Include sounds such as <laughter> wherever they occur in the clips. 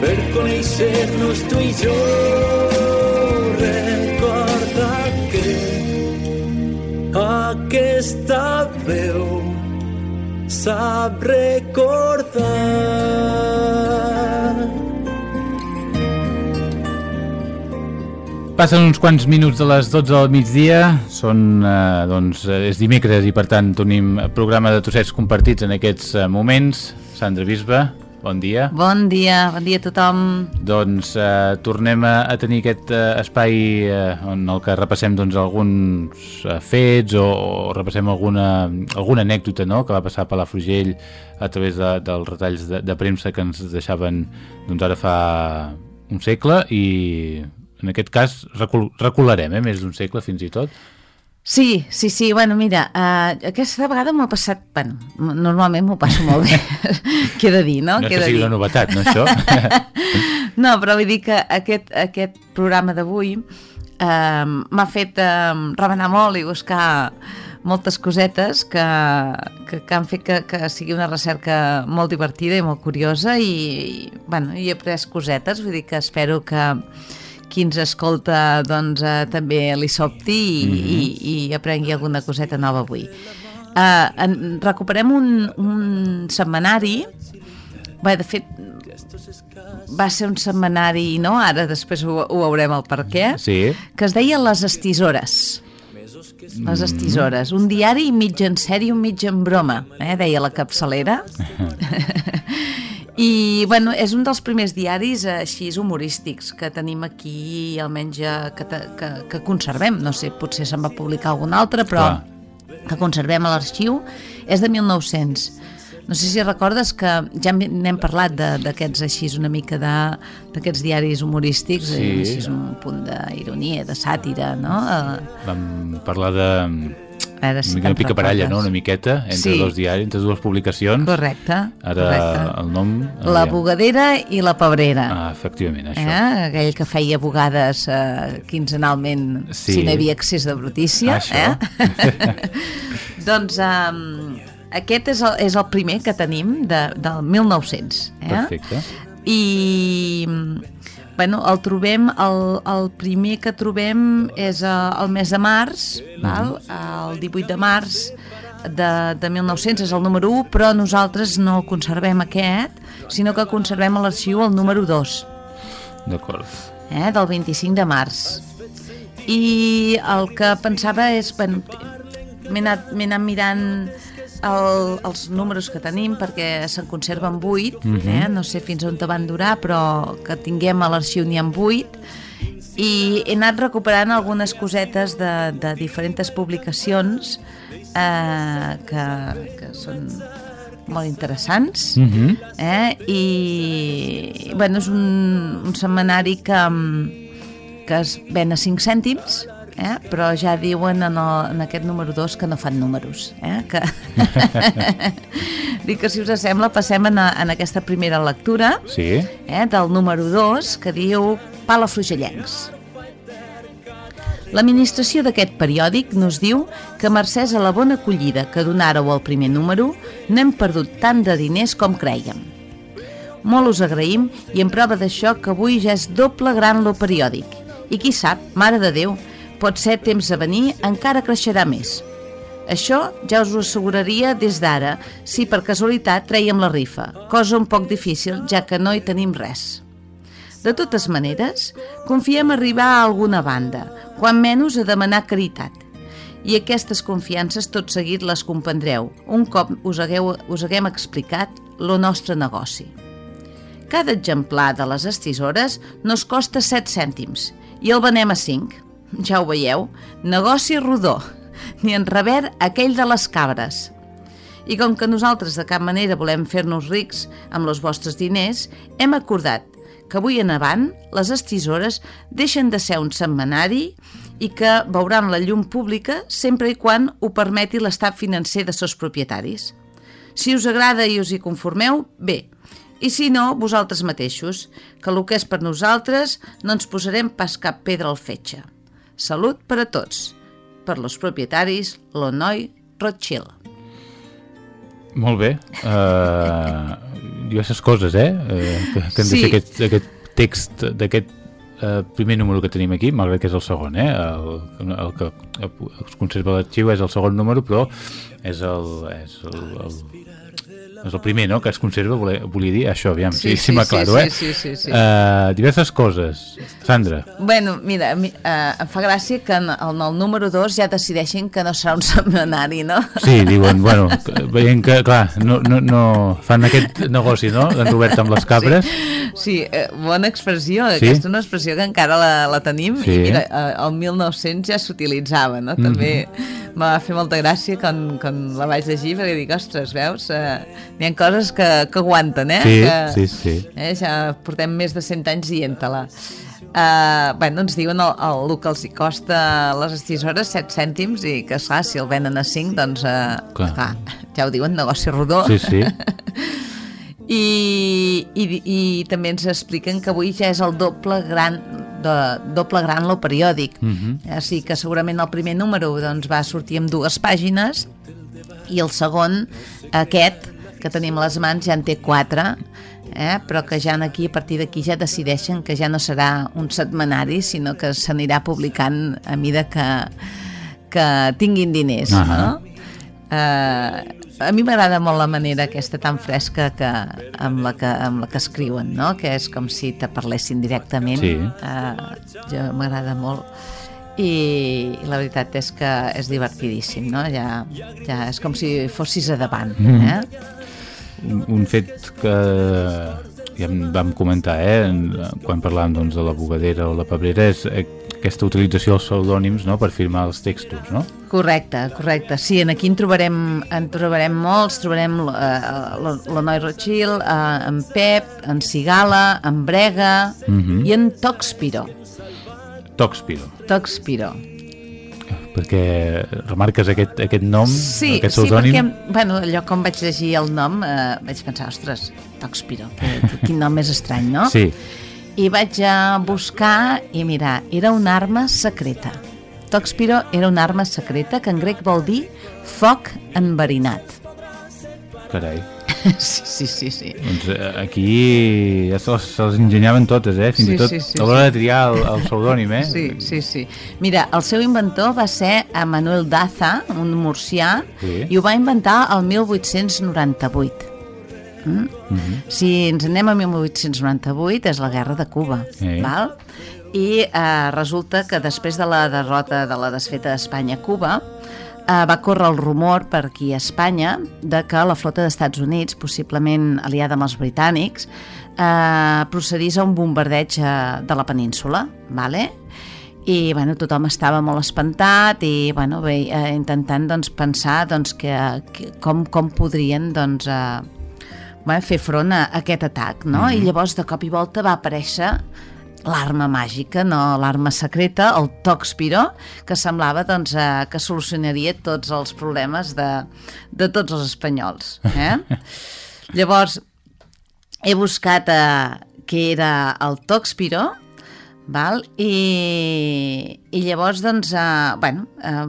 per conèixer-nos tu i jo. Recorda que aquesta veu sap recordar. Passen uns quants minuts de les 12 del migdia, són, eh, doncs, és dimecres i per tant tenim programa de tossets compartits en aquests eh, moments. Sandra Bisbe, bon dia. Bon dia, bon dia a tothom. Doncs eh, tornem a, a tenir aquest eh, espai eh, on el que repassem doncs, alguns eh, fets o, o repassem alguna, alguna anècdota no? que va passar a Palafrugell a través de, dels retalls de, de premsa que ens deixaven doncs, ara fa un segle i en aquest cas recul recularem, eh, més d'un segle fins i tot. Sí, sí, sí, bueno, mira, uh, aquesta vegada m'ha passat, bueno, normalment m'ho passo molt bé, <laughs> què he de dir, no? No és que sigui una novetat, no, això? <laughs> no, però vull dir que aquest, aquest programa d'avui uh, m'ha fet uh, remenar molt i buscar moltes cosetes que, que, que han fet que, que sigui una recerca molt divertida i molt curiosa i, i bueno, he après cosetes, vull dir que espero que qui ens escolta doncs, eh, també li sobti i, mm -hmm. i, i aprengui alguna coseta nova avui. Eh, en, recuperem un, un setmanari Bé, de fet, va ser un setmanari, no? Ara després ho, ho veurem el per què. Sí. Que es deia Les Estisores. Les Estisores. Un diari mig en sèrie, un mig en broma, eh? deia la capçalera. <laughs> I, bueno, és un dels primers diaris eh, així humorístics que tenim aquí, almenys eh, que, que, que conservem. No sé, potser se'n va publicar algun altre, però Clar. que conservem a l'arxiu. És de 1900. No sé si recordes que ja hem- n'hem parlat d'aquests així una mica d'aquests diaris humorístics, Sí. eh, així un punt d'ironia, de sàtira, no? Vam parlar de a veure si una mica recordes. no? Una miqueta, entre Sí. dos diaris, entre dues publicacions. Correcte, Ara correcte. el nom... La aviam. Bugadera i la Pebrera. Ah, efectivament, això. Eh? aquell que feia bugades eh, quinzenalment Sí. si no havia excés de brutícia Això. eh? <laughs> doncs um, aquest és el, és el primer que tenim de, del 1900 eh? Perfecte. i bueno, el trobem el, el primer que trobem és eh, el mes de març val? el 18 de març de, de 1900 és el número 1 però nosaltres no conservem aquest sinó que conservem a l'arxiu el número 2 D'acord. eh, del 25 de març i el que pensava és bueno, m'he anat, anat mirant el, els números que tenim perquè se'n conserven 8 eh? no sé fins on te van durar però que tinguem a l'arxiu n'hi ha 8 i he anat recuperant algunes cosetes de, de diferents publicacions eh, que, que són molt interessants Mm -hmm. eh? i bueno, és un, un setmanari que, mm, que es ven a 5 cèntims eh? però ja diuen en, el, en aquest número 2 que no fan números eh? que... <laughs> Dic que si us sembla passem en, a, en aquesta primera lectura Sí. eh, del número 2 que diu Palafrugellencs. L'administració d'aquest periòdic nos diu que mercès a la bona acollida que donàreu al primer número n'hem perdut tant de diners com creiem. Molt us agraïm i en prova d'això que avui ja és doble gran lo periòdic. I qui sap, mare de Déu, pot ser temps a venir encara creixerà més. Això ja us ho asseguraria des d'ara, si per casualitat treiem la rifa, cosa un poc difícil, ja que no hi tenim res. De totes maneres, confiem arribar a alguna banda, quan menys a demanar caritat. I aquestes confiances tot seguit les comprendreu, un cop us, hagueu, us haguem explicat lo nostre negoci. Cada exemplar de les estisores nos costa 7 cèntims i el venem a 5. Ja ho veieu, negoci rodó, ni en rever aquell de les cabres. I com que nosaltres de cap manera volem fer-nos rics amb els vostres diners, hem acordat que avui en avant les estisores deixen de ser un setmanari i que veuran la llum pública sempre i quan ho permeti l'estat financer de seus propietaris. Si us agrada i us hi conformeu, bé, i si no, vosaltres mateixos, que el que és per nosaltres no ens posarem pas cap pedra al fetge. Salut per a tots, per los propietaris, l'Onoi Rothschild. Molt bé. Uh, diverses coses, eh? Uh, que, que hem Sí. de fer aquest, aquest text d'aquest uh, primer número que tenim aquí, malgrat que és el segon, eh? El, el que es conserva l'arxiu és el segon número, però és el, és el, el, és el primer, no?, que es conserva, volia, volia dir això, aviam, sí, sí, sí, m'aclaro, sí, eh? sí, sí, sí. Uh, diverses coses. Sandra, Bueno, mira, mi- eh, em fa gràcia que en el, en el número 2 ja decideixin que no serà un setmanari, no? sí, diuen, bueno, que- veient que, clar, no, no, no fan aquest negoci, no?, d'en Robert amb les cabres. Sí, eh, bona expressió. Sí? Aquesta és una expressió que encara la, la tenim Sí. i mira, eh, el 1900 ja s'utilitzava, no? També Mhm. M'ha fer molta gràcia quan, quan la vaig llegir perquè dic, ostres, veus? Eh, N'hi ha coses que, que aguanten, eh? Sí, que, sí, sí. Eh? Ja portem més de 100 anys dient-te-la. Uh, bueno, ens diuen el, el, el que els hi costa les estisores 7 cèntims i que, esclar, si el venen a 5, doncs, uh, Clar. clar. ja ho diuen, negoci rodó. Sí, sí. <laughs> I, i, i també ens expliquen que avui ja és el doble gran de, doble gran lo periòdic Mhm. així que segurament el primer número doncs, va sortir amb dues pàgines i el segon, aquest que tenim a les mans ja en té quatre eh? però que ja aquí a partir d'aquí ja decideixen que ja no serà un setmanari sinó que s'anirà publicant a mida que, que tinguin diners Ahà. no? eh, a mi m'agrada molt la manera aquesta tan fresca que, amb, la que, amb la que escriuen, no? que és com si te parlessin directament. Sí. Eh, jo m'agrada molt i, i la veritat és que és divertidíssim, no? Ja, ja és com si fossis a davant. Mm. Eh? un, un fet que ja vam comentar eh, quan parlàvem doncs, de la bugadera o la pebrera és eh, aquesta utilització dels pseudònims no, per firmar els textos, no? Correcte, correcte. Sí, en aquí en trobarem, en trobarem molts, trobarem eh, l'Onoi Rothschild, eh, en Pep, en Cigala, en Brega Mhm. i en Toxpiro. Toxpiro, Toxpiro. perquè remarques aquest, aquest nom, Sí, aquest sí, pseudònim. perquè bueno, allò com vaig llegir el nom eh, vaig pensar, ostres, Toxpiro, que, quin nom més estrany, no? Sí, I vaig a buscar i mirar, era una arma secreta. Toxpiro era una arma secreta que en grec vol dir foc enverinat. carai. <laughs> Sí, sí, sí, sí. Doncs eh, aquí ja se les, se les enginyaven totes, eh? Fins Sí, i tot sí, sí, a l'hora de triar el, el pseudònim, eh? Sí, sí, sí. Mira, el seu inventor va ser a Manuel Daza, un murcià, Sí. i ho va inventar el 1898. Mm? Mhm. Si ens anem a 1898 és la guerra de Cuba, Sí. val? i eh, resulta que després de la derrota de la desfeta d'Espanya a Cuba eh, va córrer el rumor per aquí a Espanya de que la flota d'Estats Units, possiblement aliada amb els britànics, eh, procedís a un bombardeig eh, de la península, vale? i bueno, tothom estava molt espantat i bueno, bé, eh, intentant doncs, pensar doncs, que, que, com, com podrien doncs, eh, bueno, fer front a aquest atac, no? I llavors de cop i volta va aparèixer l'arma màgica, no l'arma secreta, el Toxpiro, que semblava doncs, eh, que solucionaria tots els problemes de, de tots els espanyols. Eh? <laughs> Llavors, he buscat eh, què era el Toxpiro, val? I, i llavors, doncs, eh, bueno, eh,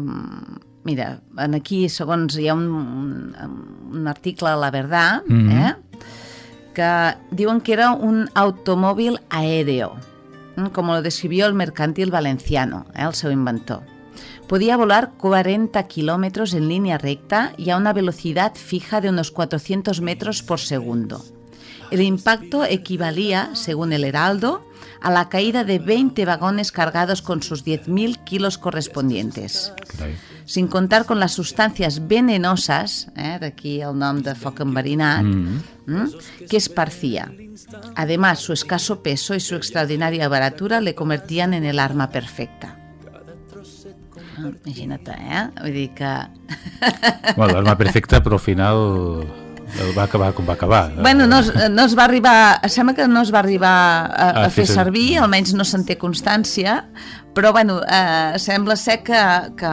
mira, en aquí, segons hi ha un, un, un article a La Verdad, Mhm. eh, que que era un automòbil aéreo, mm, como lo describió el mercantil valenciano, eh, el seu inventor. Podía volar 40 kilómetros en línea recta y a una velocidad fija de unos 400 metros por segundo. El impacto equivalía, según el Heraldo, a la caída de 20 vagones cargados con sus 10.000 kilos correspondientes. Sin contar con las sustancias venenosas, eh, d'aquí el nom de foc enverinat, Mhm. ¿m? que esparcía. Además, su escaso peso y su extraordinaria baratura le convertían en el arma perfecta. Ah, Imagina't, eh? Vull dir que... <laughs> Bueno, l'arma perfecta, però al final El va acabar com va acabar. Bueno, no es, no es va arribar, sembla que no es va arribar a, a, A fer fer ser- servir, almenys no se'n té constància, però bueno, eh, sembla ser que, que,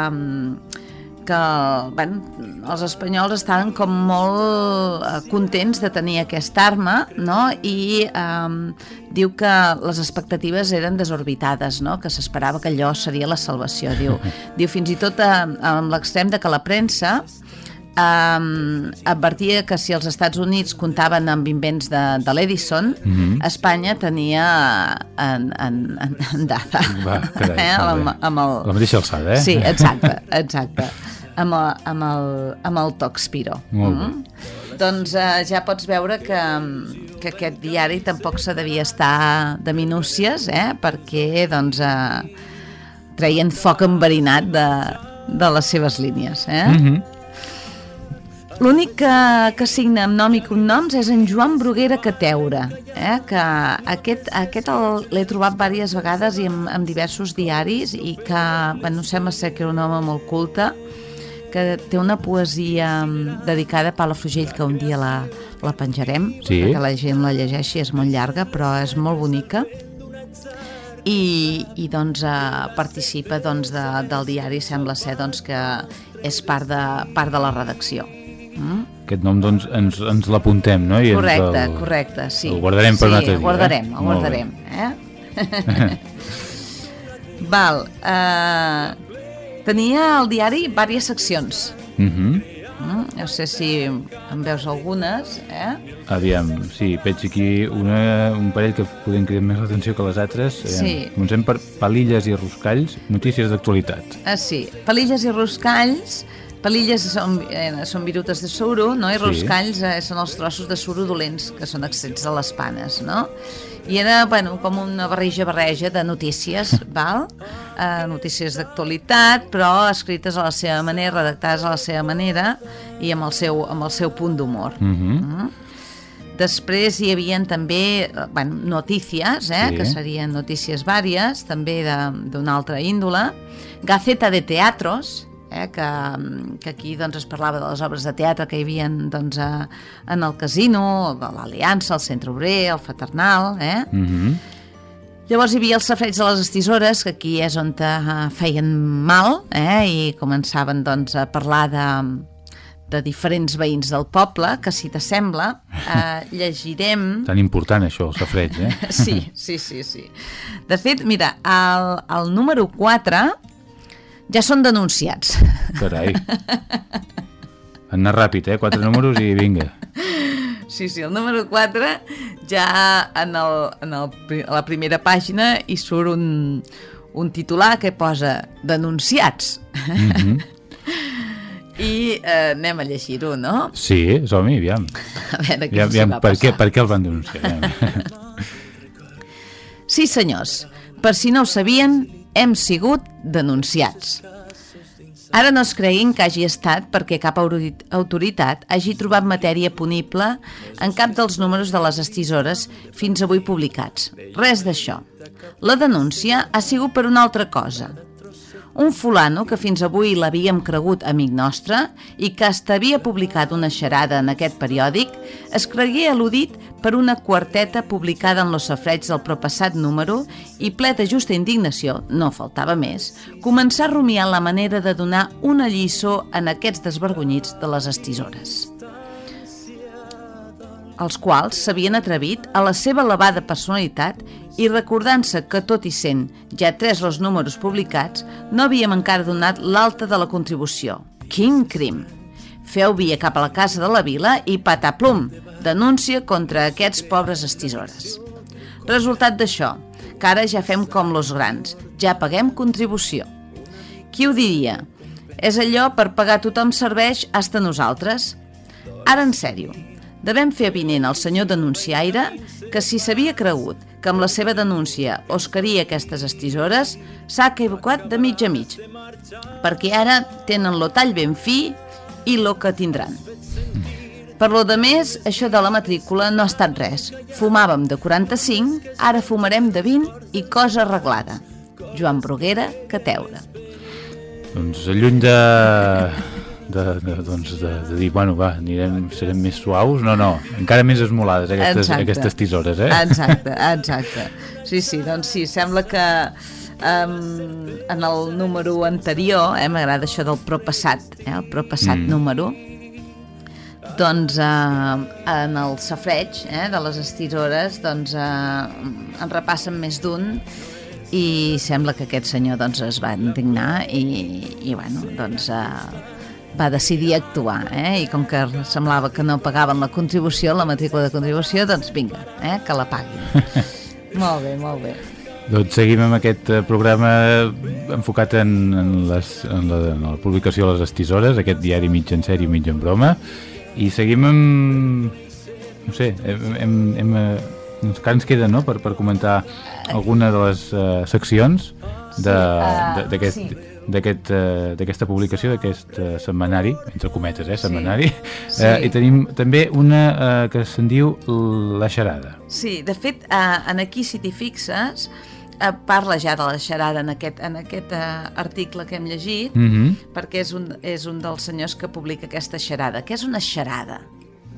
que bueno, els espanyols estaven com molt eh, contents de tenir aquesta arma, no? I eh, diu que les expectatives eren desorbitades, no? Que s'esperava que allò seria la salvació, diu. <laughs> diu fins i tot eh, amb l'extrem de que la premsa um, advertia que si els Estats Units comptaven amb invents de, de l'Edison, mm -hmm. Espanya tenia en, en, en, en data. Va, carai, eh? amb, amb el... La mateixa alçada, eh? Sí, exacte, exacte. Amb el, amb el, amb el Toxpiro. Molt bé. Doncs eh, ja pots veure que, que aquest diari tampoc se devia estar de minúcies, eh? perquè doncs, eh, treien foc enverinat de, de les seves línies. Eh? Mm -hmm. L'únic que, que signa amb nom i cognoms és en Joan Bruguera Cateura, eh? que aquest, aquest l'he trobat diverses vegades i en, en diversos diaris i que, bueno, sembla ser que era un home molt culte, que té una poesia mm, dedicada a Palafrugell que un dia la, la penjarem, Sí. perquè la gent la llegeixi, és molt llarga, però és molt bonica i, i doncs eh, participa doncs, de, del diari sembla ser doncs, que és part de, part de la redacció mm? Aquest nom, doncs, ens, ens l'apuntem, no? I ens correcte, el- correcte sí. el guardarem per sí, un altre dia, el guardarem, eh? el guardarem eh? val eh, tenia el diari diverses seccions Mhm. mm? no sé si en veus algunes eh? Aviam, sí, veig aquí una, un parell que podem cridar més l'atenció que les altres. Aviam, Sí. Comencem per Palilles i Ruscalls, notícies d'actualitat. Ah, sí, palilles i roscalls Palilles són, eh, són virutes de suro, no? i Sí. roscalls eh, són els trossos de suro dolents, que són extrets de les panes, no? I era, bueno, com una barreja-barreja de notícies, <laughs> val? Eh, notícies d'actualitat, però escrites a la seva manera, redactades a la seva manera i amb el seu, amb el seu punt d'humor. Mhm. Després hi havia també eh, bueno, notícies, eh, Sí. que serien notícies vàries, també de- d'una altra índole. Gaceta de teatros, eh, que, mm, que aquí doncs, es parlava de les obres de teatre que hi havia doncs, a, en el casino, de l'Aliança, el Centre Obrer, el Fraternal... Eh? Mhm. Llavors hi havia els safreig de les estisores, que aquí és on eh, feien mal, eh? i començaven doncs, a parlar de, de diferents veïns del poble, que si t'assembla, eh, <laughs> llegirem... Tan important això, el safreig, eh? <laughs> Sí, sí, sí, sí. De fet, mira, el, el número 4 ja són denunciats. Carai. Anar ràpid, eh? Quatre números i vinga. Sí, sí, el número 4 ja en, el, en el, a la primera pàgina hi surt un, un titular que posa denunciats. Mhm. I eh, anem a llegir-ho, no? Sí, som-hi, aviam. A veure què aviam, aviam va per, què, per què el van denunciar? Aviam. Sí, senyors, per si no ho sabien, hem sigut denunciats. Ara no es creguin que hagi estat perquè cap autoritat hagi trobat matèria punible en cap dels números de les estisores fins avui publicats. Res d'això. La denúncia ha sigut per una altra cosa. Un fulano que fins avui l'havíem cregut amic nostre i que hasta havia publicat una xerada en aquest periòdic, es cregué al·ludit per una quarteta publicada en los safreig del propassat número i ple de justa indignació, no faltava més, començar a rumiar la manera de donar una lliçó en aquests desvergonyits de les estisores els quals s'havien atrevit a la seva elevada personalitat i recordant-se que tot i sent ja tres els números publicats, no havíem encara donat l'alta de la contribució. Quin crim! Feu via cap a la casa de la vila i pataplum, denúncia contra aquests pobres estisores. Resultat d'això, que ara ja fem com los grans, ja paguem contribució. Qui ho diria? És allò per pagar tothom serveix hasta nosaltres? Ara en sèrio, devem fer avinent al senyor denunciaire que si s'havia cregut que amb la seva denúncia oscaria aquestes estisores, s'ha equivocat de mig a mig, perquè ara tenen lo tall ben fi i lo que tindran. Per lo de més, això de la matrícula no ha estat res. Fumàvem de 45, ara fumarem de 20 i cosa arreglada. Joan Bruguera, Cateura. doncs lluny de de, de, doncs, de, de dir, bueno, va, anirem, serem més suaus. No, no, encara més esmolades aquestes, Exacte. aquestes tisores, eh? Exacte, exacte. Sí, sí, doncs sí, sembla que um, en el número anterior, eh, m'agrada això del propassat, eh, el propassat Mm. número, doncs eh, en el safreig eh, de les estirores doncs, eh, en repassen més d'un i sembla que aquest senyor doncs, es va indignar i, i bueno, doncs, eh, va decidir actuar eh? i com que semblava que no pagaven la contribució, la matrícula de contribució doncs vinga, eh? que la paguin <laughs> molt bé, molt bé Doncs seguim amb aquest eh, programa enfocat en, en, les, en, la, en la publicació de les estisores, aquest diari mig en sèrie, mig en broma, i seguim amb... no sé, hem, hem, hem, eh, ens, que ens queda, no?, per, per comentar alguna de les uh, seccions de- de- d'aquest sí. d'aquest, eh, d'aquesta publicació, d'aquest eh, setmanari, entre cometes, eh, setmanari, Sí. eh, i tenim també una eh, que se'n diu La xarada. Sí, de fet, eh, en aquí, si t'hi fixes, eh, parla ja de la xarada en aquest, en aquest eh, article que hem llegit, Mm -hmm. perquè és un, és un dels senyors que publica aquesta xarada. Què és una xarada?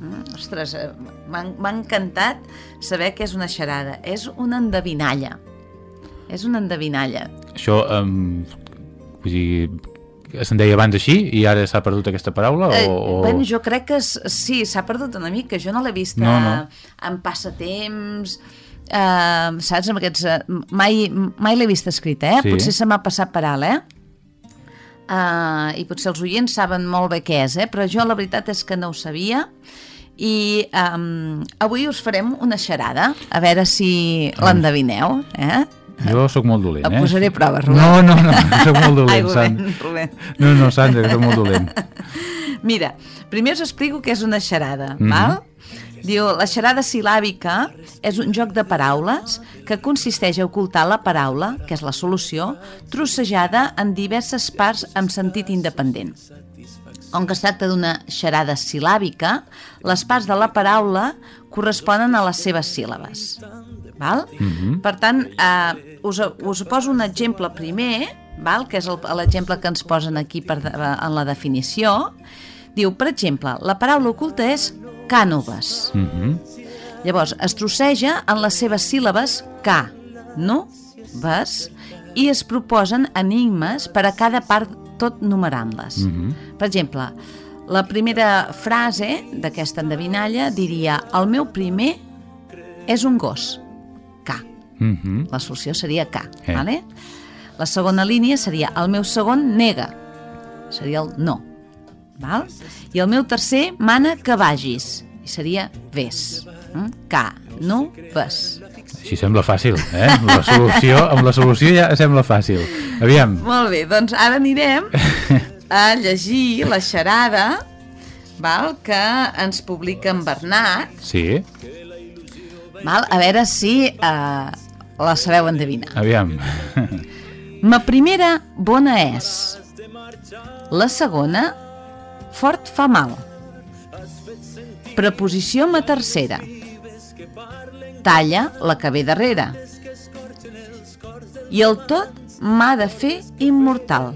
Mm, ostres, eh, m'ha m'ha encantat saber què és una xarada. És una endevinalla. És una endevinalla. Això, um, vull dir, se'n deia abans així i ara s'ha perdut aquesta paraula? Eh, O, o... bueno, jo crec que sí, s'ha perdut una mica. Jo no l'he vist No, eh, no. en passatemps, eh, saps? Amb aquests, eh, mai mai l'he vist escrita, eh? Sí. Potser se m'ha passat per alt, eh? Uh, I potser els oients saben molt bé què és, eh? Però jo la veritat és que no ho sabia i um, avui us farem una xarada, a veure si l'endevineu, eh? Jo sóc molt dolent, Et eh? posaré a prova, Rubén. No, no, no, sóc molt Ai, dolent, Rubén, Sant. Rubén. No, no, Sandra, sóc molt dolent. <laughs> Mira, primer us explico què és una xarada, Mhm. val? Diu, la xarada silàbica és un joc de paraules que consisteix a ocultar la paraula, que és la solució, trossejada en diverses parts amb sentit independent. Com que es tracta d'una xarada silàbica, les parts de la paraula corresponen a les seves síl·labes. Val? Mhm. Per tant, eh, us, us poso un exemple primer, val? que és el- l'exemple que ens posen aquí per, en la definició. Diu, per exemple, la paraula oculta és cànoves. Mm -hmm. Llavors, es trosseja en les seves síl·labes ca, no, ves, i es proposen enigmes per a cada part, tot numerant-les. Mhm. Per exemple, la primera frase d'aquesta endevinalla diria el meu primer és un gos. Mm -hmm. La solució seria K, Eh. vale? La segona línia seria el meu segon nega, seria el no, val? I el meu tercer mana que vagis, i seria ves. Mm? K, no, ves. Així sembla fàcil, eh? La solució, amb la solució ja sembla fàcil. Aviam, Molt bé, doncs ara anirem a llegir la xarada val? que ens publica en Bernat, sí, val? a veure si eh, la sabeu endevinar. aviam. Ma primera bona és. La segona, fort fa mal. Preposició ma tercera. Talla la que ve darrere. I el tot m'ha de fer immortal.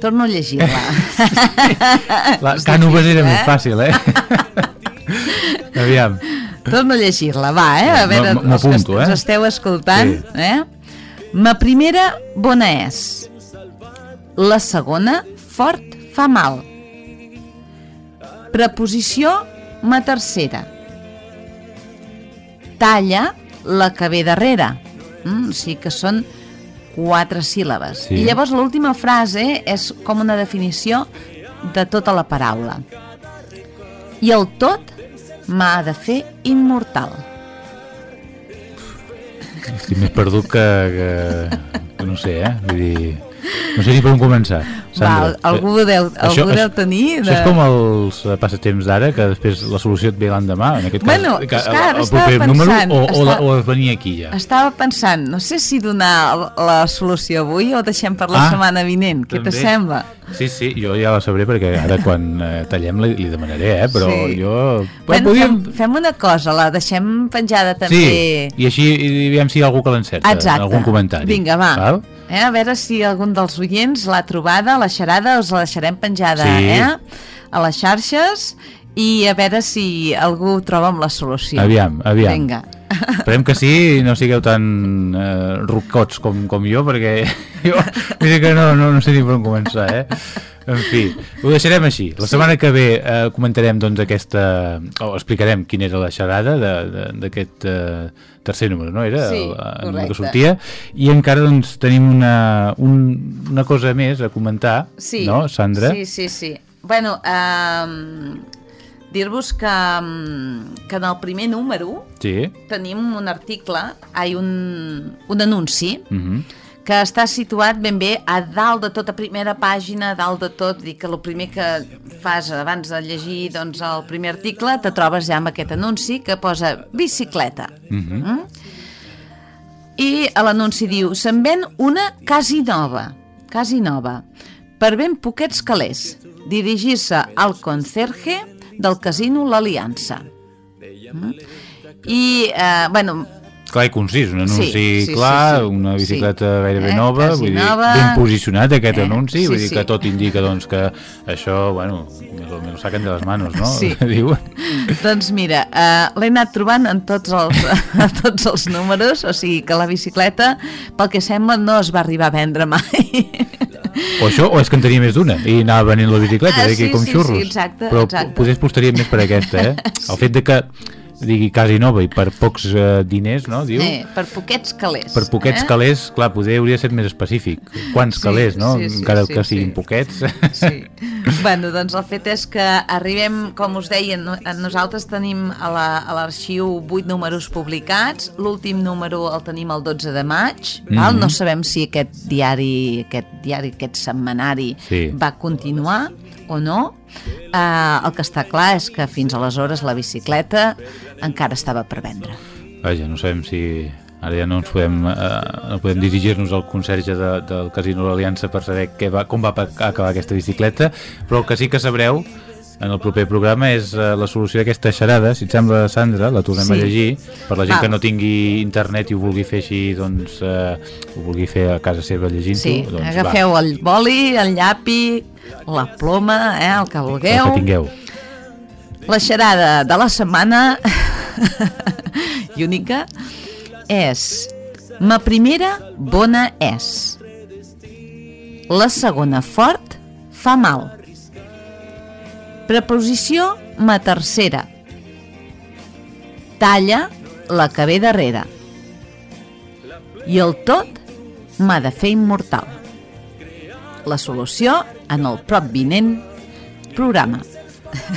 Torno a llegir-la. La Cànoves era més eh? fàcil, eh? <laughs> aviam. Torno a llegir-la, va, eh? A veure, els que eh? ens esteu escoltant, Sí. eh? Ma primera bona és. La segona, fort fa mal. Preposició, ma tercera. Talla la que ve darrere. Mm, o sigui que són quatre síl·labes. Sí. I llavors l'última frase és com una definició de tota la paraula. I el tot m'ha de fer immortal. Estic més perdut que, que, que no sé, eh? Vull dir, no sé ni per on començar. Sandra, Val, algú deu, algú deu tenir... Això és com els passatemps d'ara, que després la solució et ve l'endemà, en aquest cas, Bueno, que, és que ara el estava proper número, pensant, o, o, la, o es venia aquí ja. Estava pensant, no sé si donar la solució avui o deixem per la Ah, setmana vinent. Què també. sembla? Sí, sí, jo ja la sabré perquè ara quan eh, tallem li, li demanaré, eh? Però Sí. jo... Bueno, podíem... fem, fem una cosa, la deixem penjada Sí, també. i així i aviam si hi ha algú que l'encerta, algun comentari. Vinga, va. Val? Eh? A veure si algun dels oients l'ha trobada, la xarada, us la deixarem penjada Sí. eh? a les xarxes i a veure si algú troba amb la solució. Aviam, aviam. Vinga. <laughs> Esperem que sí i no sigueu tan eh, rucots com, com jo, perquè <laughs> jo que no, no, no sé ni per on començar, eh? En fi, ho deixarem així. La setmana que ve eh, comentarem doncs aquesta, o explicarem quina era la de- d'aquest eh, tercer número, no? Era Sí, el, el que correcte. sortia. I encara doncs tenim una, un, una cosa més a comentar, Sí. no, Sandra? Sí, sí, sí. Bueno, um, dir-vos que, um, que en el primer número Sí. tenim un article, ai, un, un anunci, Mhm. Que està situat ben bé a dalt de tota primera pàgina, a dalt de tot, dic que el primer que fas abans de llegir doncs, el primer article, te trobes ja amb aquest anunci que posa bicicleta. Mhm. Mm? I a l'anunci diu, se'n ven una quasi nova, quasi nova, per ben poquets calés, dirigir-se al conserge del casino L'Aliança. Mm? I, eh, bueno, Clar i concís, un anunci Sí, sí, clar, sí, sí. una bicicleta Sí. gairebé Eh, nova, quasi vull dir, nova. ben posicionat aquest Eh, anunci, vull sí, dir sí. que tot indica doncs, que això, bueno, me lo, me lo saquen de les manos, no? Sí. <laughs> Diuen. Doncs mira, uh, l'he anat trobant en tots els, <laughs> a tots els números, o sigui que la bicicleta, pel que sembla, no es va arribar a vendre mai. O això, o és que en tenia més d'una i anava venint la bicicleta, Ah, ah, sí, com sí, xurros. sí, exacte, Però exacte. potser es postaria més per aquesta, eh? <laughs> El fet de que digui quasi nova i per pocs eh, diners, no? Diu? Eh, per poquets calés. Per poquets eh? calés, clar, poder hauria estat més específic. Quants Sí, calés, no? sí, sí, Encara sí, que siguin sí. poquets. Sí. <laughs> bueno, doncs el fet és que arribem, com us deia, no- nosaltres tenim a l'arxiu la, 8 números publicats, l'últim número el tenim el 12 de maig, mm -hmm. val? Mhm. no sabem si aquest diari, aquest diari, aquest setmanari Sí. va continuar o no. Uh, el que està clar és que fins aleshores la bicicleta encara estava per vendre. Vaja, no sabem si ara ja no ens podem, eh, no podem dirigir-nos al conserge de, del Casino de l'Aliança per saber què va, com va acabar aquesta bicicleta, però el que sí que sabreu en el proper programa és eh, la solució d'aquesta xarada, si et sembla, Sandra, la tornem Sí. a llegir, per la gent Va. que no tingui internet i ho vulgui fer així, doncs, eh, ho vulgui fer a casa seva llegint-ho, Sí, doncs agafeu el boli, el llapi, la ploma, eh, el que va, vulgueu. el que tingueu. La xerada de la setmana <laughs> i única és Ma primera bona és La segona fort fa mal Preposició ma tercera. Talla la que ve darrere. I el tot m'ha de fer immortal. La solució en el prop vinent programa.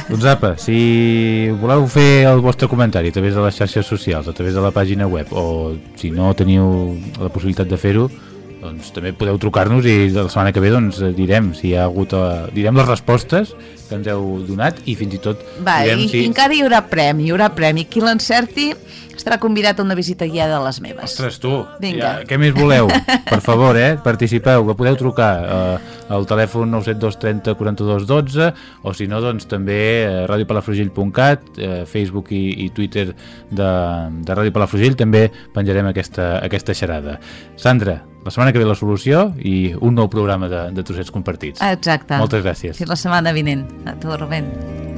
Doncs apa, si voleu fer el vostre comentari a través de les xarxes socials, a través de la pàgina web, o si no teniu la possibilitat de fer-ho, doncs també podeu trucar-nos i la setmana que ve doncs, direm si hi ha hagut eh, direm les respostes que ens heu donat i fins i tot Va, direm i, si... i encara hi haurà premi, hi haurà premi. Qui l'encerti estarà convidat a una visita guiada a les meves. Ostres, tu, Vinga. ja, què més voleu? <laughs> Per favor, eh? participeu, que podeu trucar eh, al telèfon 972 30 42 12 o si no, doncs també eh, radiopalafrugell.cat eh, Facebook i, i Twitter de, de Ràdio Palafrugell també penjarem aquesta, aquesta xerada. Sandra, la setmana que ve la solució i un nou programa de, de trossets compartits. Exacte. Moltes gràcies. Fins la setmana vinent. A tu, Rubén.